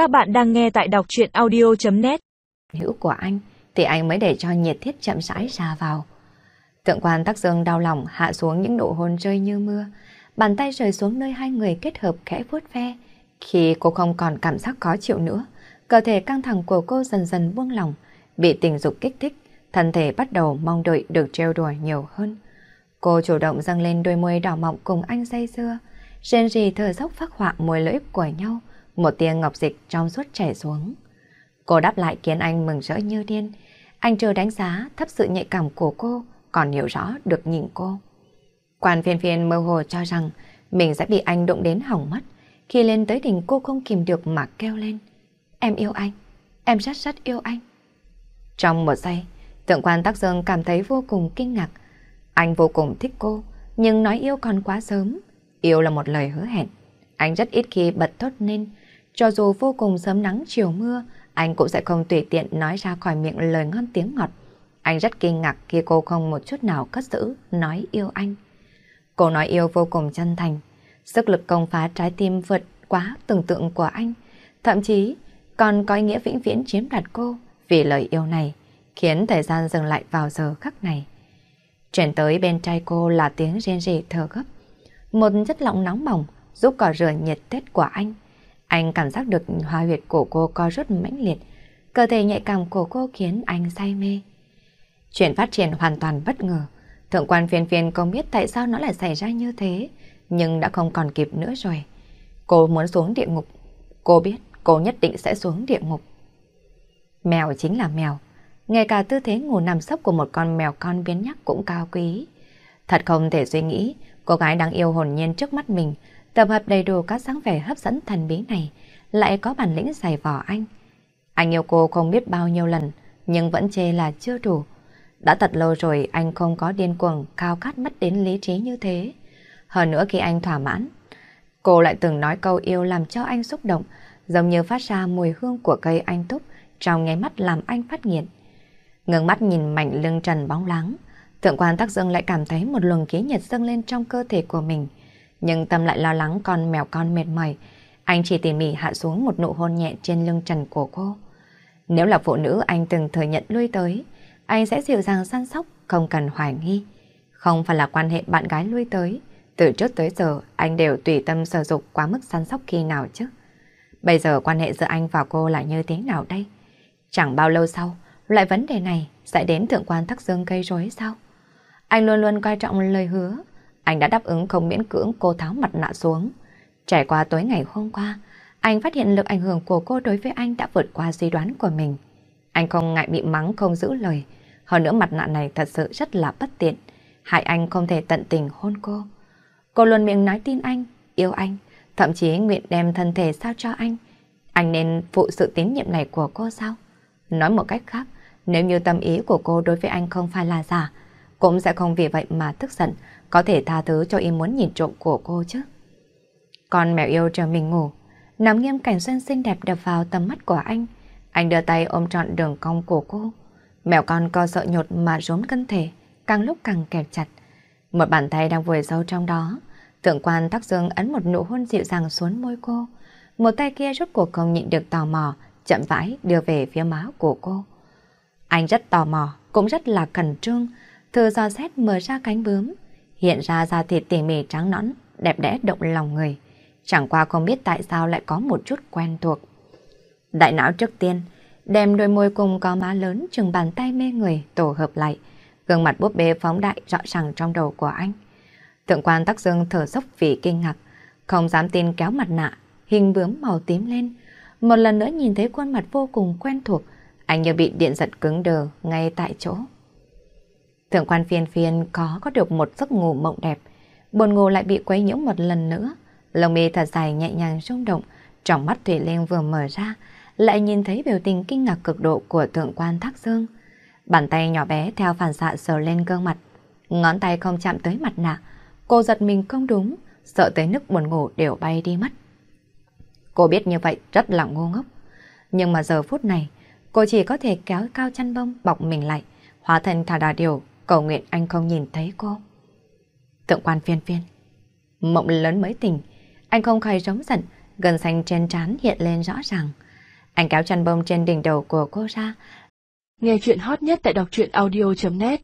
Các bạn đang nghe tại đọc chuyện audio.net Hữu của anh thì anh mới để cho nhiệt thiết chậm rãi ra vào. Tượng quan tắc dương đau lòng hạ xuống những nụ hôn rơi như mưa. Bàn tay rời xuống nơi hai người kết hợp khẽ vuốt ve. Khi cô không còn cảm giác khó chịu nữa, cơ thể căng thẳng của cô dần dần buông lỏng, bị tình dục kích thích, thân thể bắt đầu mong đợi được trêu đùa nhiều hơn. Cô chủ động dâng lên đôi môi đỏ mọng cùng anh say dưa, rên rì thở dốc phát họa môi lưỡi của nhau, một tia ngọc dịch trong suốt chảy xuống. Cô đáp lại khiến anh mừng rỡ như điên. Anh chưa đánh giá thấp sự nhạy cảm của cô, còn hiểu rõ được nhìn cô. Quan phiên phiên mơ hồ cho rằng mình sẽ bị anh đụng đến hỏng mất. Khi lên tới đỉnh cô không kìm được mà kêu lên. Em yêu anh, em rất rất yêu anh. Trong một giây, tượng quan Tắc Dương cảm thấy vô cùng kinh ngạc. Anh vô cùng thích cô, nhưng nói yêu còn quá sớm. Yêu là một lời hứa hẹn. Anh rất ít khi bật thốt nên, cho dù vô cùng sớm nắng chiều mưa, anh cũng sẽ không tùy tiện nói ra khỏi miệng lời ngon tiếng ngọt. Anh rất kinh ngạc khi cô không một chút nào cất giữ nói yêu anh. Cô nói yêu vô cùng chân thành, sức lực công phá trái tim vượt quá tưởng tượng của anh, thậm chí còn có ý nghĩa vĩnh viễn chiếm đoạt cô vì lời yêu này, khiến thời gian dừng lại vào giờ khắc này. Chuyển tới bên trai cô là tiếng rên rỉ thở gấp, một chất lỏng nóng bỏng giúp cỏ rửa nhiệt tết của anh. Anh cảm giác được hoa huyệt của cô co rút mãnh liệt, cơ thể nhạy cảm của cô khiến anh say mê. Chuyện phát triển hoàn toàn bất ngờ. Thượng quan phiên phiên không biết tại sao nó lại xảy ra như thế, nhưng đã không còn kịp nữa rồi. Cô muốn xuống địa ngục. Cô biết cô nhất định sẽ xuống địa ngục. Mèo chính là mèo. Ngay cả tư thế ngủ nằm sấp của một con mèo con biến nhắc cũng cao quý. Thật không thể suy nghĩ, cô gái đang yêu hồn nhiên trước mắt mình, tập hợp đầy đủ các sáng vẻ hấp dẫn thần bí này, lại có bản lĩnh giày vò anh. Anh yêu cô không biết bao nhiêu lần, nhưng vẫn chê là chưa đủ. Đã thật lâu rồi anh không có điên cuồng, cao khát mất đến lý trí như thế. Hơn nữa khi anh thỏa mãn, cô lại từng nói câu yêu làm cho anh xúc động, giống như phát ra mùi hương của cây anh túc, trong nháy mắt làm anh phát nghiện. Ngừng mắt nhìn mảnh lưng trần bóng láng, thượng quan tắc dương lại cảm thấy một luồng khí nhiệt dâng lên trong cơ thể của mình. Nhưng tâm lại lo lắng con mèo con mệt mỏi, anh chỉ tỉ mỉ hạ xuống một nụ hôn nhẹ trên lưng trần của cô. Nếu là phụ nữ anh từng thừa nhận lui tới, anh sẽ dịu dàng săn sóc, không cần hoài nghi. Không phải là quan hệ bạn gái lui tới, từ trước tới giờ anh đều tùy tâm sở dục quá mức săn sóc khi nào chứ. Bây giờ quan hệ giữa anh và cô là như thế nào đây? Chẳng bao lâu sau, loại vấn đề này sẽ đến thượng quan thắc dương gây rối sao? Anh luôn luôn coi trọng lời hứa. Anh đã đáp ứng không miễn cưỡng cô tháo mặt nạ xuống. Trải qua tối ngày hôm qua, anh phát hiện lực ảnh hưởng của cô đối với anh đã vượt qua suy đoán của mình. Anh không ngại bị mắng không giữ lời. Hơn nữa mặt nạ này thật sự rất là bất tiện. Hại anh không thể tận tình hôn cô. Cô luôn miệng nói tin anh, yêu anh, thậm chí nguyện đem thân thể sao cho anh. Anh nên phụ sự tín nhiệm này của cô sao? Nói một cách khác, nếu như tâm ý của cô đối với anh không phải là giả, cũng sẽ không vì vậy mà tức giận, có thể tha thứ cho ý muốn nhìn trộm của cô chứ. Con mèo yêu chờ mình ngủ, nắm nghiêm cảnh xuân xinh đẹp đập vào tầm mắt của anh. Anh đưa tay ôm trọn đường cong của cô. Mèo con co sợ nhột mà rốn cân thể, càng lúc càng kẹp chặt. Một bàn tay đang vùi sâu trong đó. Tượng quan tắc dương ấn một nụ hôn dịu dàng xuống môi cô. Một tay kia rốt cuộc không nhịn được tò mò, chậm rãi đưa về phía má của cô. Anh rất tò mò, cũng rất là cẩn trương, thử do xét mở ra cánh bướm, hiện ra da thịt tỉ mỉ trắng nõn, đẹp đẽ động lòng người. Chẳng qua không biết tại sao lại có một chút quen thuộc. Đại não trước tiên, đem đôi môi cùng có má lớn chừng bàn tay mê người tổ hợp lại, gương mặt búp bê phóng đại rõ ràng trong đầu của anh. Thượng quan tắc dương thở dốc vì kinh ngạc, không dám tin kéo mặt nạ, hình bướm màu tím lên. Một lần nữa nhìn thấy khuôn mặt vô cùng quen thuộc, anh như bị điện giật cứng đờ ngay tại chỗ. Thượng quan phiên phiên có có được một giấc ngủ mộng đẹp, buồn ngủ lại bị quấy nhiễu một lần nữa. Lông mi thật dài nhẹ nhàng rung động, trong mắt Thủy Liên vừa mở ra, lại nhìn thấy biểu tình kinh ngạc cực độ của thượng quan Thác Dương. Bàn tay nhỏ bé theo phản xạ sờ lên gương mặt, ngón tay không chạm tới mặt nạ. Cô giật mình không đúng, sợ tới nước buồn ngủ đều bay đi mất. Cô biết như vậy rất là ngu ngốc. Nhưng mà giờ phút này, cô chỉ có thể kéo cao chăn bông bọc mình lại, hóa thành thả đà điều, cầu nguyện anh không nhìn thấy cô. tượng quan phiên phiên. Mộng lớn mới tỉnh, anh không khai rống giận, gần xanh trên trán hiện lên rõ ràng. Anh kéo chăn bông trên đỉnh đầu của cô ra. Nghe chuyện hot nhất tại đọc truyện audio.net